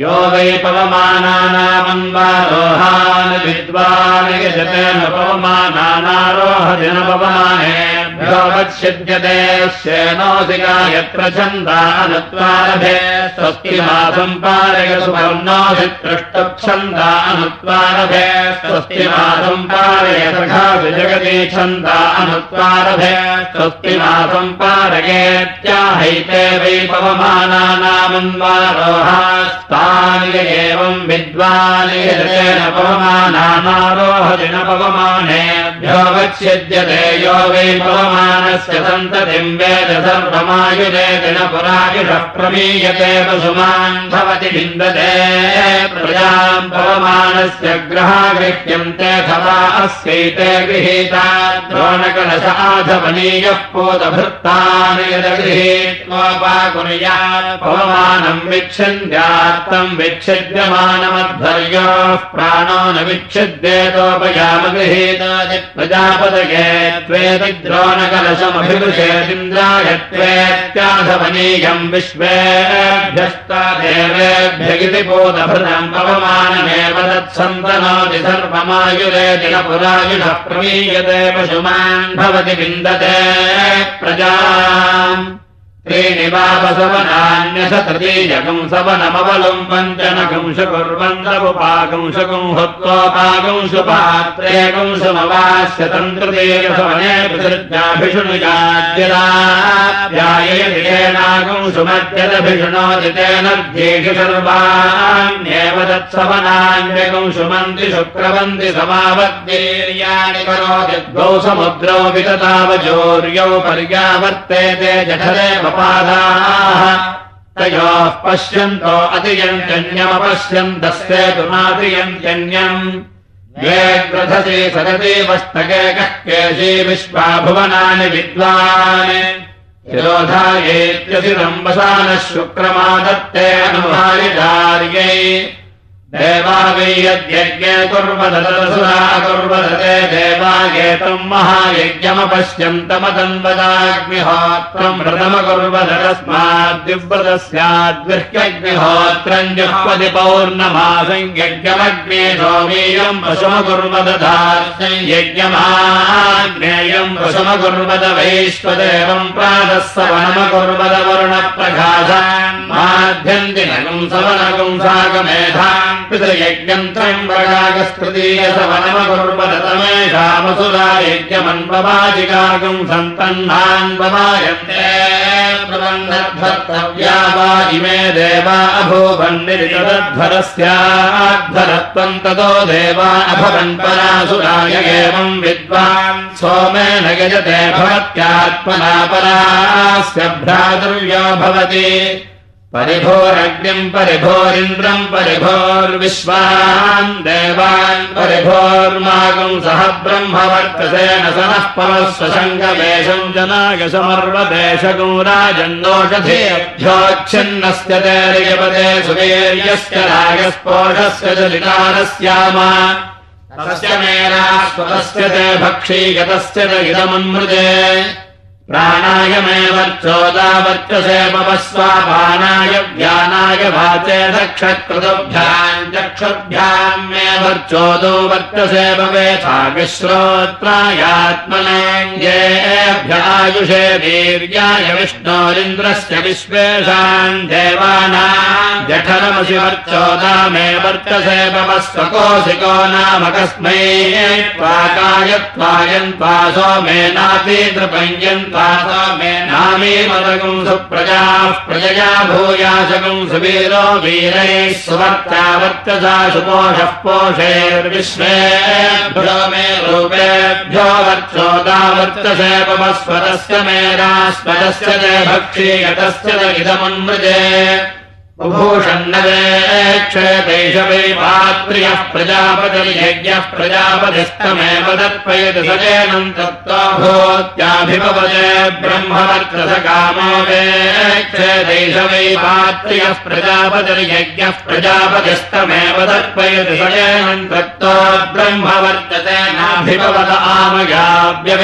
यो वै पवमानानामन्वारोहान् विद्वान् यजतेन पवमानानारोहदिनपवमानेभ्यो वत्स्यते श्येनोऽधिका यत्र छन्दानुत्वारभे स्वस्ति मासम् पारयतु स्वस्ति मासम् पारयतघा विजगति छन्दानुत्वारभे स्वस्ति मासम् पारयेत्याहैते वै पवमानानामन्वारोहास्ता एवम् विद्वानेन पवमानानारोहदिन पवमानेभ्यो वत्स्यते यो वै पवमानस्य सन्ततिम् वेद सर्वमायुधे दिनपुरायुषः प्रमीयते पशुमान् भवति विन्दते प्रजाम् ग्रहागृह्यन्ते अथवा अस्यैते गृहीता द्रोणकलश आधवनीयः पोतभृत्तान् यदगृहीत्वापाकुर्यात् पवमानम् विच्छिद्यमानमध्वर्योः प्राणो न विच्छिद्येतोपयामगृहीतादि प्रजापदगे त्वेतिद्रोणकलशमभिषेदिन्द्राय त्वेत्याधवनीयम् विश्वेभ्यस्तादेवेभ्यगिति बोधभृतम् पवमानमेव तत्सन्तनोति सर्वमायुरे दिनपुरायुषः प्रमीयते पशुमान् भवति विन्दते प्रजा त्रीणि वापसवनान्यस तृतीयकम् सवनमवलम् पञ्चनकंश कुर्वन्तमुपाकंशकम् हत्वापाकंशुपात्रेकंशमवास्य तन्तृतीयसवने पितृज्ञाभिषुणुजाद्यलाभ्यायेनाकंशुमद्यदभिषुणोदितेनर्ध्येषु सर्वाण्येव तत्सवनान्यकंशुमन्ति शुक्रवन्ति समावद्वीर्याणि करोति द्वौ समुद्रौ विततावचौर्यौ पर्यावर्तेते जठरे तयोः पश्यन्तो अतियञ्जन्यमपश्यन्तस्य तु नातियञ्जन्यम् द्वे ग्रथसे वस्तके कः केशे विश्वा भुवनानि विद्वान्। तिरोधायेत्यसिरम्बसानः शुक्रमादत्ते अनुभारिधार्यै देवा वै कुर्वदते देवागेतम् महायज्ञमपश्यन्तमदन्वदाग्निहोत्रम् व्रतमकुर्वदस्माद्विव्रतस्याद्गृह्यग्निहोत्रम् जुह्वति पौर्णमासम् यज्ञमग्ने सोमीयम् पशुमकुर्वदधार्थम् यज्ञमाग्नेयम् पशुमकुर्वद वैश्वदेवम् प्रातः वरुणप्रकाशान् माध्यन्ति नगुम् सवनगुम् साकमेधाम् पितृयज्ञम् त्र्यम्बरागस्तृतीयसवनमकुर्वदतमेषामसुरा यज्ञमन्ववाजिकागम् सन्तह्नान्ववायन्ते प्रबन्धर्तव्या वा इमे देवा अभूवन्निरितध्वरस्याध्वरत्वम् ततो देवा अभवन् परासुराय एवम् विद्वान् सोमेन गजते भवत्यात्मना परास्य भ्रातुर्यो भवति परिभोरग्निम् परिभोरिन्द्रम् परिभोर्विश्वान् देवान् परिभोर्मागम् सह ब्रह्मवर्तसेन सनः परस्वशङ्गवेशम् जनागसमर्वदेशगम् राजन्नोषधेभ्योच्छिन्नस्य तैर्यपदे सुवीर्यस्य रागस्पोषस्य चलितारस्याम तस्य मेनास्पदस्य ते भक्षीगतस्य च इदमन्मृजे प्राणायमेव चोदावर्चसे पवस्वापानाय ज्ञानाय वाचे दक्षकृतभ्याम् चक्षुभ्याम् मे वर्चोदो वर्चसे भवेथाविश्रोत्रायात्मनेभ्यायुषे वीर्याय विष्णोरिन्द्रस्य विश्वेषाम् देवानाम् जठरमसि वर्चोदा मे वर्चसे पवस्वकोशिको नाम कस्मै त्वाकाय त्वायन्त्वा मे नामे मदगुम् सुप्रजाः प्रजया भूयाशगुम् सुवीरो वीरैः सुवर्ता वर्चसा सुपोषः पोषैर्विश्वेभ्यो मे रूपेभ्यो वर्चोदा वर्चसे पवस्वरस्य मेरास्पदस्य च भक्षीयतस्य च इदमन्मृजे उभूषण्डवेक्षेतैष वै पात्र्यः प्रजापतिर्यज्ञः प्रजापतिस्तमेव दत्पयति सजेनम् तत्त्वा भूत्याभिपवदे ब्रह्मवर्चस कामो वेक्षेतैष वै पात्र पात्र्यः प्रजापतिर्यज्ञः प्रजापतिस्तमेव दर्पयति सयनम् कृत्वा ब्रह्म वर्तते नाभिभवत आमयाव्यवेक्षे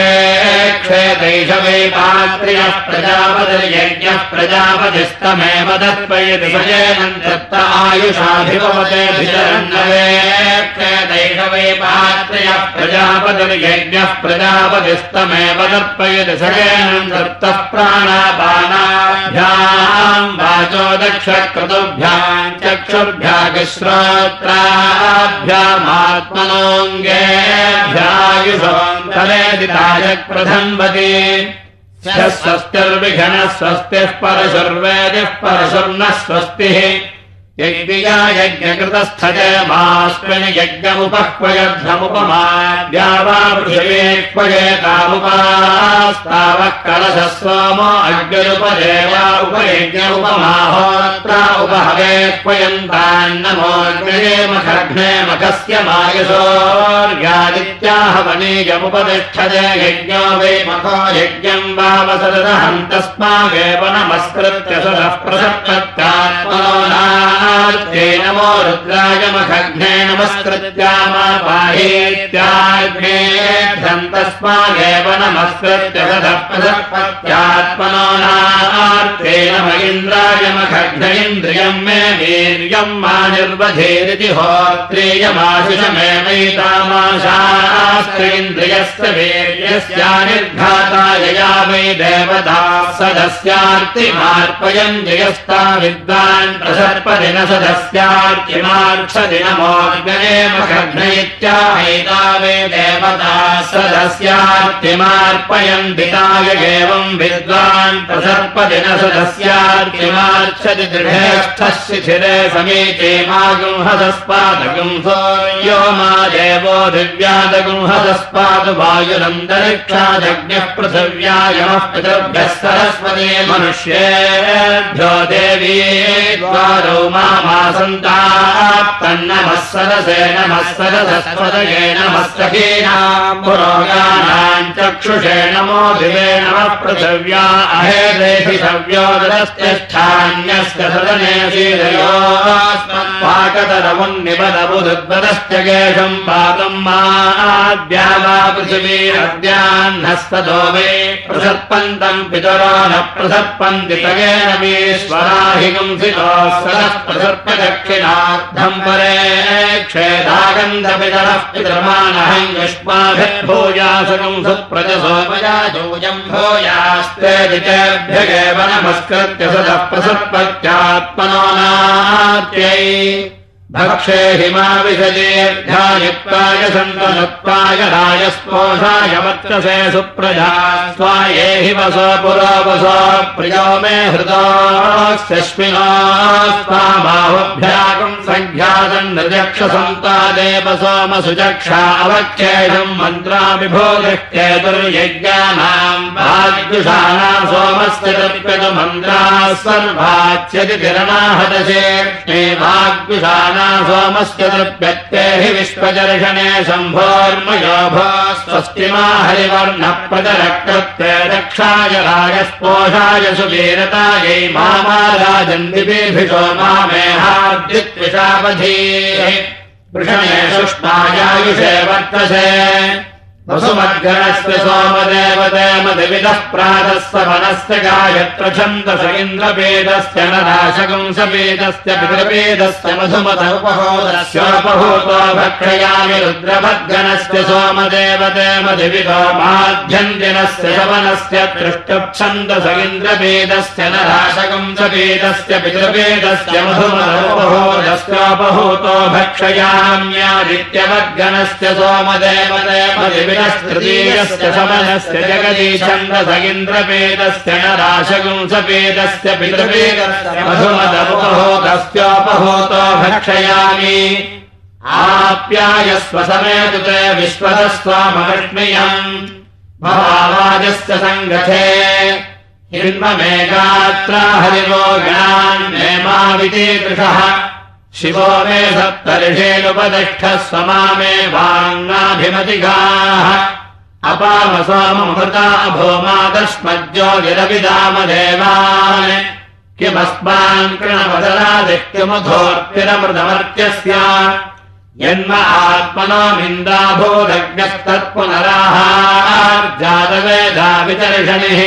दैशवे पात्र्यः प्रजापतिर्यज्ञः प्रजापतिस्तमेव दर्पयति भितरन्नवेक्षे दैशवे पात्र्यः प्रजापतिर्यज्ञः प्रजापतिस्तमेव दर्पयति सयनम् कृत्तः प्राणापानाभ्याम् वाचो दक्षक्रतुभ्याम् चक्षुर्भ्यागिश्रोत्राभ्यामात्मनोऽङ्गेभ्यायुषोऽन्तरेदिताय प्रथम्बति स्वस्तिर्विघ्नः स्वस्तिः परशुर्वेदिः परशुर्नः स्वस्तिः यज्ञया यज्ञकृतस्थय मास्मिन् यज्ञमुपक्वयध्वमुपमाद्या वा पृथिवे क्वयेतामुपास्तावः कलशः सोमो अग्निरुपदेवा उपयज्ञ उपमाहोत्रा उपहवे क्वयन्तान्नमोऽग्नये मखघ्ने मखस्य मायसोर्यादित्याहवनीयमुपतिष्ठते यज्ञो वै मखो यज्ञम् वावसरहम् तस्मागेव नमस्कृत्य सदः प्रसप्त्यात्मनो रुद्राय मखघ्ने नमस्कृत्यामापाहेत्याग्नेभ्यम् तस्मादेव नमस्कृत्य नम इन्द्राय मखघ्न इन्द्रियम् मे वीर्यम् मा निर्वधेरिति होत्रेयमाशुषमेवैतामाशास्त्रेन्द्रियस्य वीर्यस्यानिर्घाता यया वै देवता सदस्यार्तिमार्पयम् जयस्ता विद्वान् प्रसर्पदिन वे देवता सदस्यार्तिमार्पयन् विताय एवम् विद्वान् प्रसर्पदिन सदस्यार्तिमार्क्षति दृढेष्ठः शिशिरे समीचे मा मा देवो दिव्यादगुंहदस्पादु वायुरन्तरिक्षादग्न्यः पृथिव्यायमः पितृभ्यः सरस्वती मनुष्येभ्यो देवी द्वारो सरसस्वदये नमः सखीनाम् पुरोगानाम् चक्षुषे नमो दिवे नमः पृथिव्या गेशम् पादम् माद्या वा पृथिवीरद्याह्नस्तदो मे प्रसर्पन्तम् पितरो न प्रसर्पन्ति तगेन मीश्वराहि प्रसर्पदक्षिणार्थम् परे क्षेदागन्धपितरः पितरमानहम् युष्माभिर्भूयासकम् सुप्रजसोपयाजोजम् भूयास्ते जितेभ्यगेव नमस्कृत्य सदः प्रसर्पत्यात्मनो नात्यै भक्षे हिमाविशदेर्ध्यायुक्ताय सन्तनुक्ताय रायस्पोषाय वर्चसे सुप्रजा स्वाये हि वसो पुरो वसो प्रियो मे हृदोऽस्मिनोस्तामाहुभ्यागम् सङ्ख्यातम् नृजक्षसन्तादेव सोमसुजक्षा अवक्षेषम् मन्त्राभिभोगश्चेतुर्यज्ञानाम् भाग्युषाणाम् सोमस्य मन्त्राः सर्वाच्यति किरणाहदशे भाग्युषाणा सोमस्य दृप्यत्ते हि विश्वदर्शने स्वस्तिमा हरिवर्णप्रदरकृत्य रक्षाय राजस्पोषाय सुवीरतायै मामाराजन्दिभिषो मामेहाद्युत्विषावधीः वृषणे सुष्मायायुषे वर्तसे वसुमद्गणस्य सोमदेवदेमदिविदः प्रातस्य वनस्य गायत्र छन्दस इन्द्रपेदस्य नराशकंसपेदस्य पितृपेदस्य मधुमत उपहोदस्योपहूतो भक्षयामि रुद्रभद्गणस्य सोमदेवदेमदिविदो माध्यन्दिनस्य शवनस्य दृष्टच्छन्दस इन्द्रपेदस्य नराशकंसपेदस्य पितृपेदस्य मधुमत उपहोदस्योपहूतो भक्षयाम्यादित्यवद्गणस्य सोमदेवदेमदिविद तृतीयस्य समनस्य जगदीशन्दस इन्द्रपेदस्य न राशगुंसपेदस्य पितृपेदस्य मधुमदमुपहोदस्योपहोतो भक्षयामि। आप्यायस्व समेतु ते विश्वतस्त्वामविष्णियम् भवावाजस्य सङ्गथे हिन्ममेकात्रा हरिवो गणान् नेमावितीदृशः शिवो मे सप्तर्षेणुपतिष्ठः स्वमामे वाङ्गाभिमतिगाः अपामसोममृता भूमादस्मज्जो गिरविदामदेवान्। किमस्मान् कृणवदरादित्यमधोर्तिरमृतमर्त्यस्य यन्म आत्मनो निन्दाभूदग्नस्तत्पुनराहार्जातवेदा वितर्षणिः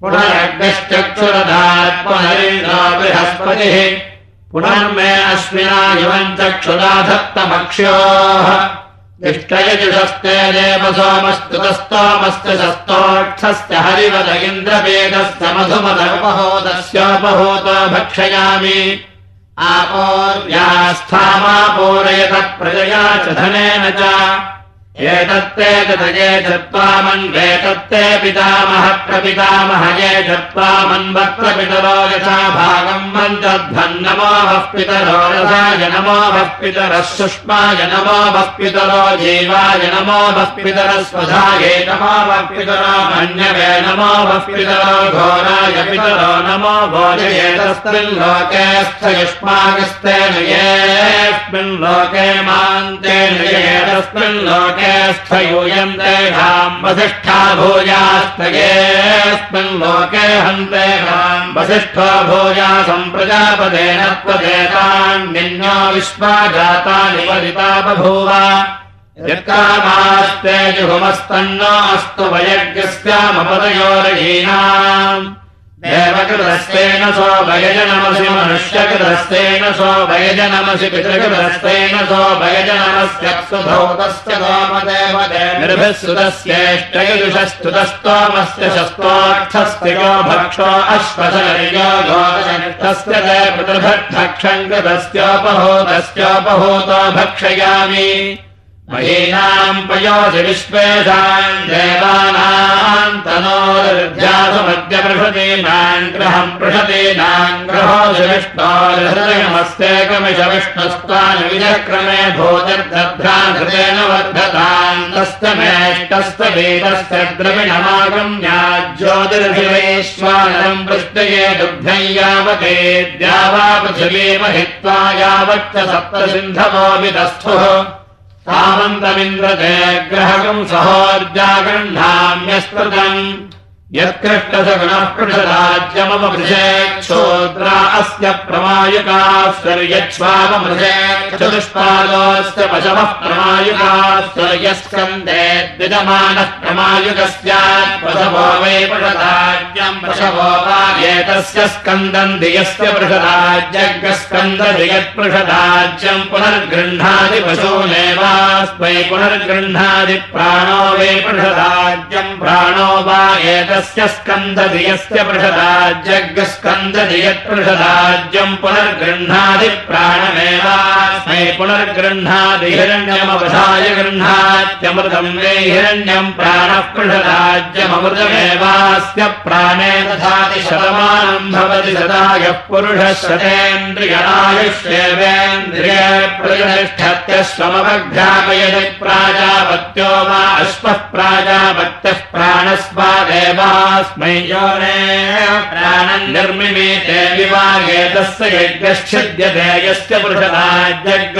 पुनरग्नश्चक्षुरदात् पुनरिन्द्रो बृहस्पतिः पुनर्मे अश्विना युवम् चक्षुराधत्तमक्ष्योः इष्टयजुषस्ते देव सोमस्तुतस्तोमस्य शस्तोक्षस्य हरिवद इन्द्रवेदस्य मधुमदपहोदस्योपभूतो भक्षयामि। आपोर्यास्थामापूरयत प्रजया च धनेन च एतत्ते तदये चत्वामन्वेतत्ते पितामह प्रपितामहये चत्वामन्वक्त्रपितरो यथा भागम् मन्तध्वन्नमो भः पितरो रसाय नमो भः पितरः सुष्माय नमो भः पितरो जीवाय नमो भः पितरः स्वधाये नमो भः पितरो मन्यवे नमो भः पितरो घोराय पितरो नमो भोजये तस्मिन् लोके स्थ युष्माकस्तेन येऽस्मिन् लोके मान्तेन ये तस्मिन् लोके तेषाम् वसिष्ठा भूयास्तयेऽस्मिन् लोके हन्तेषाम् वसिष्ठो भूया सम्प्रजापदेन त्वदेतान्निन्यो विश्वा जातानि वदिता बभूव। यत्कामास्ते जुहुमस्तन्नो अस्तु वयज्ञस्यामपदयोरयीनाम् देवकृतस्तेन सो भयजनमसि मनुष्यकृतस्तेन सो भयजनमसि पितृकृतस्तेन सो भयजनमस्यप्सुधौतस्य सोमदेवदेभिः सुतस्येष्टयुषस्तुतस्तोमस्य शस्तोक्षस्तिको भक्षो अश्वशर्यो गोतस्य ते पितृभक्षम् कृतस्योपहूतस्योपहूतो भक्षयामि महीनाम् पयोधि विश्वेषाम् देवानाम् तनोर्ध्यासमद्यपृषतीनाम् ग्रहम् पृषतीनाम् ग्रहोधि विष्णोर्हृदयमस्तेकमिष विष्णुस्त्वानि विजक्रमे भूतिर्दभ्राधृतेन वर्धताम् तस्तमेष्टस्तवेदस्य द्रविणमागम्याज्योतिर्भिवैश्वानरम् पृष्टये दुग्धम् यावते द्यावा पृथिवीमहित्वा यावच्च सप्तसिन्धवो विदस्थुः सामन्तमिन्द्रते ग्रहकम् सहोर्जागृह्णाम्यस्तृतम् यत्कृष्टसगुणः पृषराज्यमपृषे क्षोद्रा अस्य प्रमायुकाश्वर्यच्छ्वामृषे चतुष्पादोऽस्य पशवः प्रमायुकाश्वर्यस्कन्धे द्विजमानः प्रमायुकस्यात् पशवो वै पृषराज्यम् पशवो वा एतस्य स्कन्दम् धियस्य पृषराज्यग्स्कन्दधियत्पृषराज्यम् पुनर्गृह्णादि पशूनेवास्मै पुनर्गृह्णादि प्राणो वै पृषराज्यम् प्राणो वा एतस्य स्य स्कन्दधियस्य पृषदाज्यग्स्कन्दधियत्पृषदाज्यम् पुनर्गृह्णादि प्राणमेवास्मै पुनर्गृह्णादि हिरण्यमवधाय गृह्णात्यमृतम् मे हिरण्यम् प्राणः पृषदाज्यममृतमेवास्य प्राणे दधाति शतमानम् भवति सदा यः पुरुषः शतेन्द्रियणायुष्येवेन्द्रिय प्रतिष्ठत्यश्वमवघ्रापयति प्राजापत्यो वा अश्वः प्राजापत्यः प्राणस्वादेवास्मै योने प्राणम् निर्मिमीते विवागे तस्य यज्ञश्चिद्यते यस्य पृषदाज्ञस्कन्दति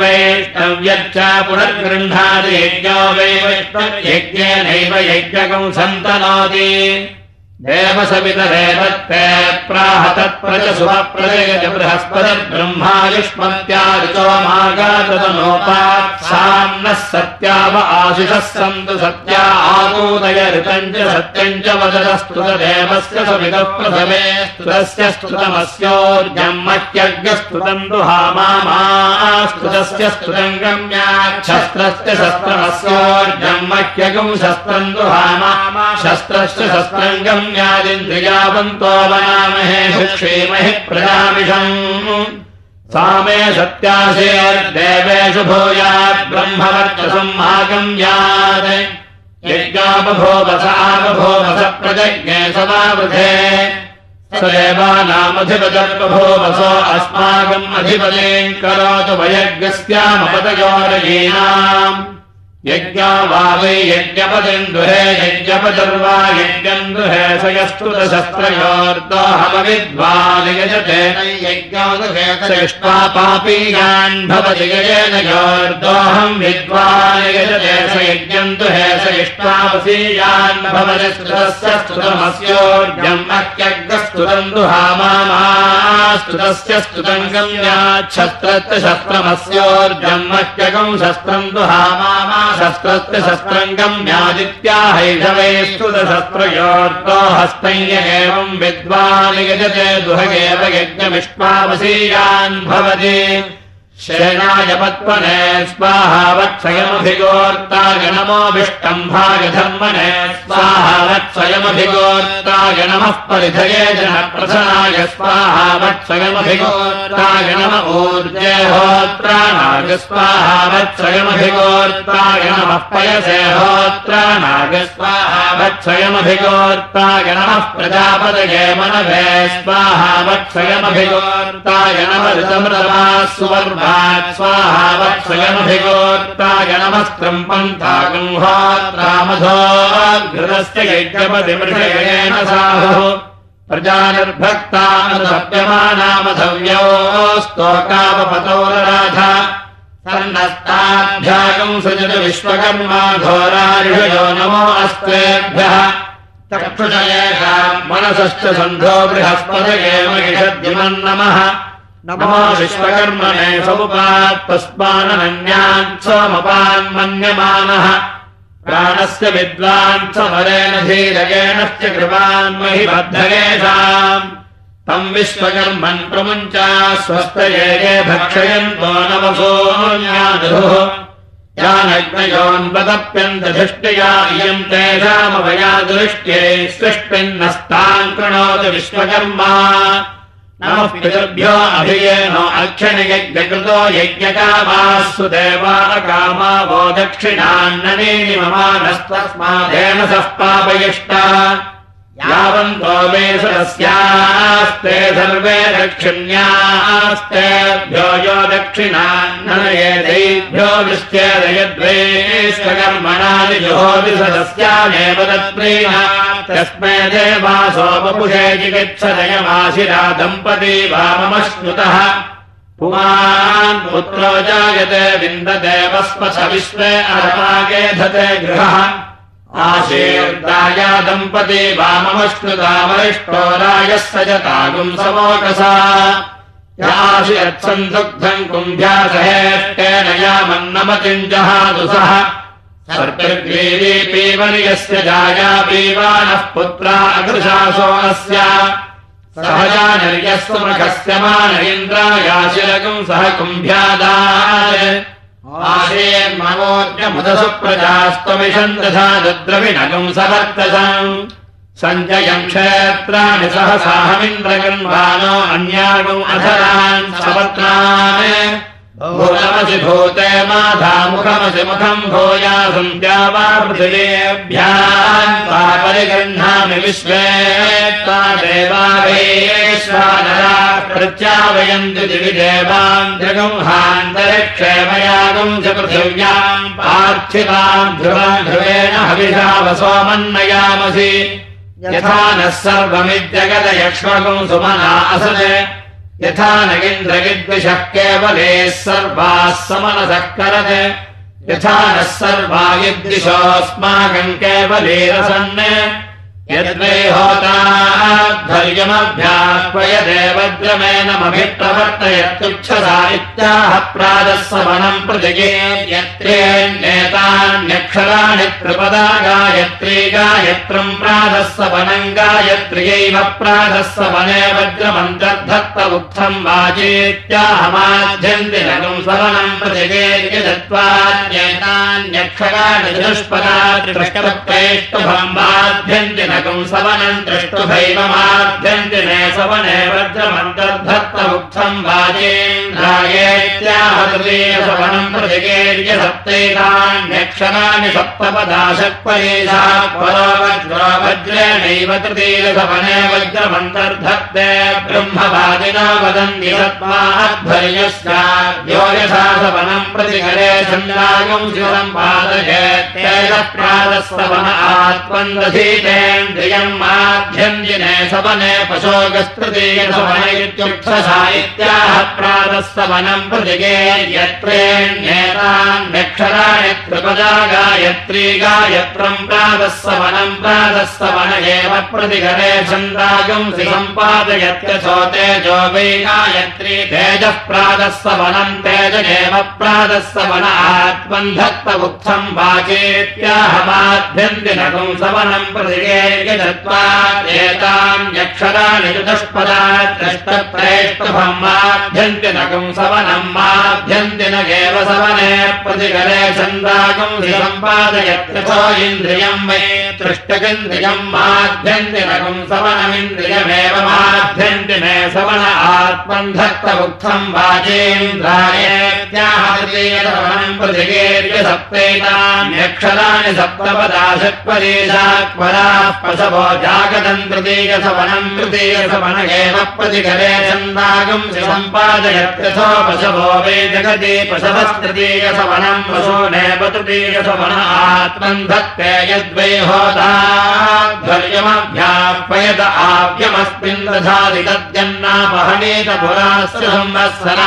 वैष्णव्यच्च पुनर्गृह्णाति यज्ञो वै वैष्णव्यज्ञेनैव यज्ञकम् सन्तनोति देवसवितरेव ते प्राह तत्प्रज मागातनोपात्साम्नः सत्याव आशिषः सन्तु सत्या आदूदय ऋतम् च सत्यम् च वदतस्तुतदेवस्य सवितः प्रथमे स्तुतस्य मत्यज्ञस्तुतम् दुहामास्तुतस्य स्तुतम् गम्याच्छस्त्रस्य शस्त्रमस्योर्जम् मत्यगम् शस्त्रम् दुहामा शस्त्रस्य शस्त्रम् गम्यादिन्द्रियावन्तो वनामहे सुक्षेमहि प्रजामिषम्। सा मे सत्यासेर्देवेषु भूयात् ब्रह्मवर्चसम् आगम्यात्। यज्ञापभोवस आपभोवस प्रजज्ञे समावृधे। स देवानामधिपदर्पभोवसो अस्माकम् अधिपदेम् करोतु वयज्ञस्यामपदयोरयीनाम्। यज्ञा वा वै यज्ञपदिन्दुहे यज्ञपदर्वा पापीयान् भवति यजेन विद्वान् यजते स यज्ञम् दुहे स इष्ट्वा वसीयान् भवति स्तुतस्य स्तुतमस्योर्जम् अत्यग्रस्त स्तुतन्तु हामास्तुतस्य स्तुतङ्गम् याच्छस्त्रस्य शस्त्रमस्योर्जन्मत्यकम् शस्त्रम् तु हामा शस्त्रस्य शस्त्रङ्गम् यादित्या हैषवे स्तुतशस्त्रयोर्तो हस्तैय एवम् विद्वान् यजते दुहगेव यज्ञविष्पावशीयान् भवति। शेनाय पत्मने स्वाहावत्सयमभिगोर्ताय नमोऽभिष्टम्भागधर्मणे स्वाहावत्सयमभिगोर्ताय नमः परिधये जनप्रसनाय स्वाहावत्सयमभिगोर्ताय नम ऊर्जे होत्राणाग स्वाहावत्सयमभिगोर्ताय नमः पयसे होत्राणाग स्वाहावत्सयमभिगोर्ताय नमः प्रजापदये मनवे स्वाहावत्सयमभिगोर्ताय नम ऋतमृतमा सुवर्मा स्वाहावत्स्वयमभिगोत्ताय नमस्त्रम् पन्थागुंहोत्रामधोघृतस्य यज्ञपतिमृषयेन साहुः प्रजानिर्भक्तानुसप्यमानामधव्योस्तोकावपतोरराध सर्णस्ताभ्यागम् सृजत विश्वकर्मा घोरारिषयो नमो अस्त्वेभ्यः चक्षुषयेषाम् मनसश्च सन्धो बृहस्पतये महिषद्युमन्नमः नमो विश्वकर्मणे समुपात्तस्मानन्यान् सोमपान्मन्यमानः प्राणस्य विद्वान् समरेण धीरगेणश्च कृपान्महि बद्धगेषाम् तम् विश्वकर्मन् प्रमुञ्चा स्वस्तये भक्षयन्तो नवसोऽन्यादुः यानग्नयोन्वदप्यन्तधिष्टया इयम् तेषामभया दृष्ट्यै सृष्टिन्नस्तान् कृणोति विश्वकर्मा नमः पितृभ्यो अभियेनो अक्षणयज्ञकृतो यज्ञकामास्तु देवा अकामा वो दक्षिणान्ननेनि ममानस्तस्मादेन सः पापयिष्टा मे सदस्यास्ते सर्वे दक्षिण्यास्तेभ्यो यो दक्षिणान्ननयेभ्यो विश्चेदयद्वेष्वकर्मणानि जुहोति सदस्यामेव तत्प्रीणा तस्मै देवासोपपुषे चिकित्सदयमाशिरा दम्पती वाममश्नुतः। पुमान् पुत्रो जायते विन्दते वस्पथ विश्वे अरमागे धते गृहः आशीर्दाया दम्पती वाममश्नुता वरिष्ठो रायः सजतागुम् समोकसा। यासि यत्सन्दुग्धम् कुम्भ्यासहेष्टेन यामन्नमतिम् जहातु सः। सर्पिर्ग्रीवी पीवनियस्य जाया पीवानः पुत्रा अकृशासो अस्य सहजा निर्यस्तु मुखस्य मान इन्द्रायाशिलकम् सह कुम्भ्यादाय तथा रुद्रविनगम् सवर्तसम् सञ्जयम् क्षेत्राणि सहसाहमिन्द्रगन्वानो अन्यागम् अधरान् सवत्रान् भूते माधामुखमसि मुखम् भूया सन्ध्या वा पृथिवेभ्याम् परिगृह्णामि विश्वे त्वा देवावेश्वानरा प्रत्यावयन्ति दिवि देवाम् जगंहान्तरिक्षेमयागम् च पृथिव्याम् पार्थिवाम् ध्रुवम् ध्रुवेण हविषा वसोमन्नयामसि यथा नः सर्वमिद्यगदयक्ष्मकम् सुमना असते यथा नगेन्द्रगिद्विषः केवलेः सर्वाः समनसः करत्। यथा नः सर्वा यद्दिशोऽस्माकम् केवलेरसन् यद्वै होताध्वर्यमभ्याह्वयदेवद्रमेणमभिप्रवर्तयत्युच्छसा इत्याह प्राजः समनम् प्रतिगेयत्रेण्येतान्यक्षराणि त्रिपदा गायत्री गायत्रम् प्राजः सवनम् गायत्र्यैव प्राजः सवने वज्रमन्तर्धत्त उक्थम् वाचेत्याहमाध्यन्ति नगम् सवनम् प्रतिगेर्य दत्त्वान्येतान्यक्षराणि दुष्पदा त्रिष्टप्रेष्टुभम् बाध्यन्ति नगम् सवनम् दृष्टुभैव माध्यन्ति ने सवने वज्रमन्तर्धत्त उक्थम् वाचेन्द्रायेत्याहतृतीयसवनम् प्रतिगेर्य सप्तैतान्यक्षराणि सप्तपदाशक्परेशा परो वज्रो वज्रेणैव तृतीयसवने प्रातःसवन आत्मन्दधीतेन्द्रियम् माध्यन्दिने सवने पशोगस्तृतीयसवन इत्युक्षसा इत्याह प्रातःसवनम् प्रति प्रतिगे यत्रेण्येतान्यक्षराणि त्रिपदा गायत्री गायत्रम् प्रातःसवनम् प्रातःसवन एव प्रतिगरे छन्दागंसि सम्पादयत्यथोते जो वै गायत्री तेजः प्रातःसवनम् तेज एव प्रातःसवन आत्मन् धत्तमुत्थम् वाचेत्याहमाभ्यन्तिनकम् सवनम् प्रतिगे यदत्वा एताम् यक्षराणि चतुष्पदा द्रष्टप्रेष्टभमाभ्यन्तिनकम् सवनम् माभ्यन्तिनगेव सवने प्रतिगरे छन्दागम् सम्पादयत्यथो इन्द्रियम् वै तृष्टगिन्द्रियम् माभ्यन्तिनकम् सवनमिन्द्रियमेव माभ्यन्ति मे सवन आत्मन् धत्तमुक्थम् वाचेन्द्रायेत्याहवनम् प्रतिगेर्य सप्तैतान्यक्षराणि षट्पदेशात्पराः पशवो जागतम् तृतीयसवनम् तृतीयसवन एव प्रतिगरे छन्दागम् सम्पादयत्यथो पशवो वै जगति पशवस्तृतीयसवनम् पशूनेव तृतीयसवन आत्मन् धत्ते यद्वै होताध्वर्यमभ्यापयत आव्यमस्मिन् दधाति तद्यन्नापहनीत पुरास्य संवत्सर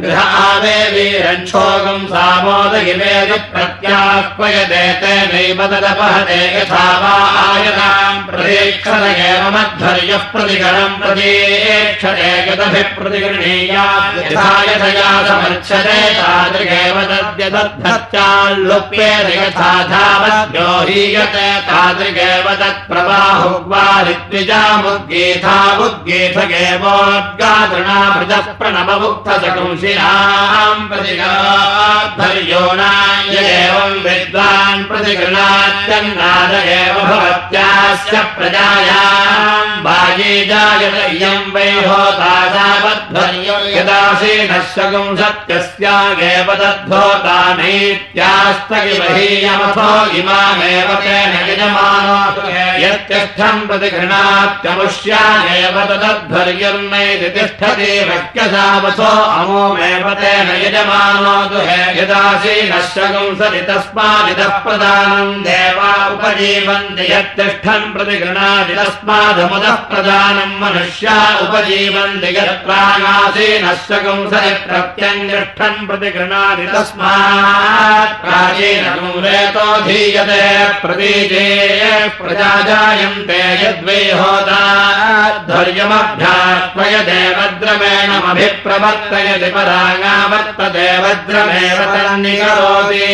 गृह आवे वीरक्षोगम् सामोदगिवेदि प्रत्याह्वयदेते नैव तदपहते यथा वा आयताम् प्रतीक्षत एव मध्वर्यः प्रतिगणम् प्रतीक्षते यदभिप्रतिगृह्णीया यथा यथया समर्च्छते तादृगेव तद्यदद्धत्याल्लुप्येत यथा धावद्यो हीयते तादृगेव तत्प्रवाहुग्वारिद्विजामुद्गीथामुद्गीथगेवोद्गातृणामृतः प्रणवमुक्तशकुंशिनाम् प्रतिगाधर्योणाय एवम् विद्वान् प्रतिगृणात्यन्नाद एव भवत्यास्य प्रजायाम् बाजे जायत इयम् वै होतासावध्वर्यो यदासीनः शकुंसत्यस्यागेव तद्धोतानैत्यास्तगिमहीयमथो इमामेव तेन यजमानो यत्यर्थम् प्रतिगृणात्यमुष्यामेव तदध्वर्यर्नैति तिष्ठति वक्यसावथो अमोमेव तेन यजमानो दुहे शकुंसति तस्मादितः प्रदानम् देवा उपजीवन्ति प्रतिगृणाति तस्मादमुदः प्रदानम् मनुष्या उपजीवन्ति यत्प्रागासीनः शकुंसति प्रत्यङ्गिष्ठन् प्रतिगृणाति तस्मात् प्राचीनरेतो धीयते प्रतीजे प्रजा जायन्ते यद्वै होताध्वर्यमभ्यात्मयते वज्रमेणमभिप्रवर्तयति परागावर्तते वज्रमेव तन्निकरोति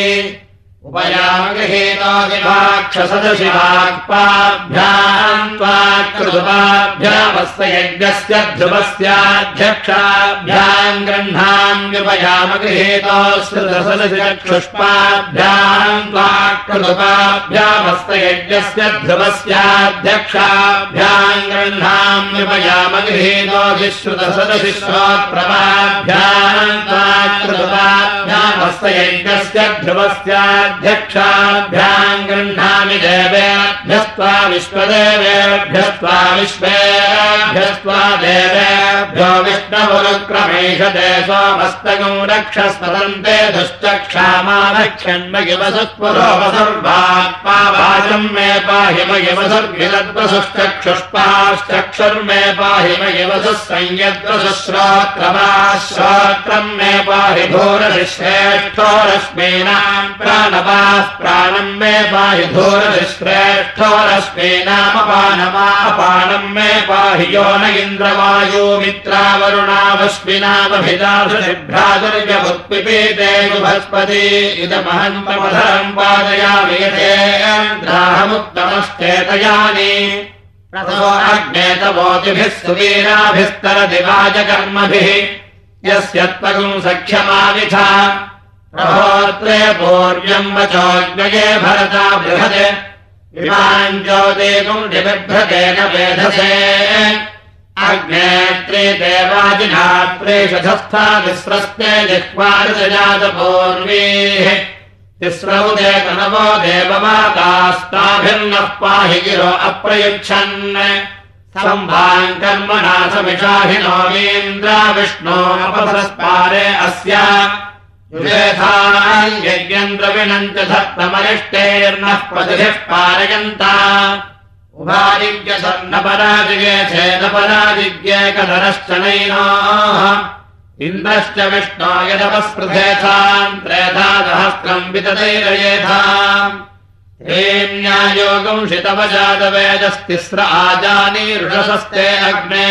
उपयागृहीतोदिवाक्षसदशिवाक्पाभ्याम् त्वाकृतुपाभ्यामस्य यज्ञस्य ध्रुवस्याध्यक्षाभ्याम् गृह्णाम् विपयामगृहीतोऽस्कृतसदशिचक्षुष्पाभ्याम् त्वाकृतुपाभ्यामस्य यज्ञस्य ध्रुवस्याध्यक्षाभ्याम् गृह्णाम् विपयामगृहीतोऽधिश्रुतसदशिश्रोत्रपाभ्याम् त्वाकृतुपाभ्यामस्य यज्ञस्य ध्रुवस्याध्यक्षाभ्याम् गृह्णामि देवेभ्यस्त्वा विश्वदेवेभ्यस्त्वा विश्वेभ्यस्त्वा देवेभ्यो विष्णवरुक्रमेषते सोमस्तगौ रक्षस्पदन्ते दुश्चक्षामारक्षन्मगिवसुपुरोवसुर्वात्मावाचम् मे पाहि मगिवसुर्गिलद्वसुश्चक्षुष्पाश्चक्षुर्मे पाहि संयद्वसुश्रोत्रमाश्रोत्रम् मे पाहि भूरश्रेष्ठो रश्मीनाम् प्राणवाः प्राणम् मे पाहि धूरश्रेष्ठो रश्मीनामपानमापानम् मे पाहि यो न इन्द्रवायो मित्रावरुणावश्विनामभिदाशुभ्रादुर्यमुत्पिपीते शुभस्पति इदमहन्तमधरम् पादयामि यथेन्द्राहमुत्तमश्चेतयानि अग्नेतवोतिभिः सुवीराभिस्तरदिवाजकर्मभिः। यस्य त्वगुम् सख्यमाविथा प्रभोत्रे वचोज्ञये भरता निबिभ्रतेन वेधसे। अग्नेत्रे देवाजिनात्रे शधस्था विस्रस्ते जिह्वारिजातपूर्वीः तिस्रौ देतनवो देवमातास्ताभिर्नः पाहि गिरो अप्रयुच्छन्। सम्भाम् कर्मणा समिषाहिनोमीन्द्रा विष्णोपसस्पारे अस्य यज्ञम् द्रविणम् च धत्तमरिष्टेर्नः पतिभिः पारयन्ता। उभाजिज्ञ सर्णपराजिगे छेदपराजिज्ञेकधरश्च नैनाः इन्द्रश्च विष्णो यदपस्पृथेथाम् त्रेधा सहस्रम् वितदैरयेथाम् हेम्यायोगम् शितवजातवेदस्तिस्र आजानीरुषसस्ते अग्ने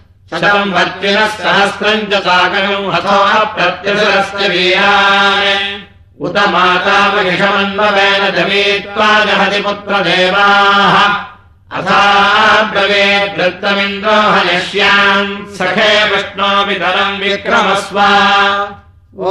शतम् वर्तिनः सहस्रम् च हतो प्रत्युषरस्य वीरान् उत मातामहिषमन्ववेन जमीत्वा जहति पुत्रदेवाः। अथाब्रवेद्वृत्तमिन्द्रो हनिष्यान् सखे विष्णोऽपि तरम् विक्रमस्व। ओ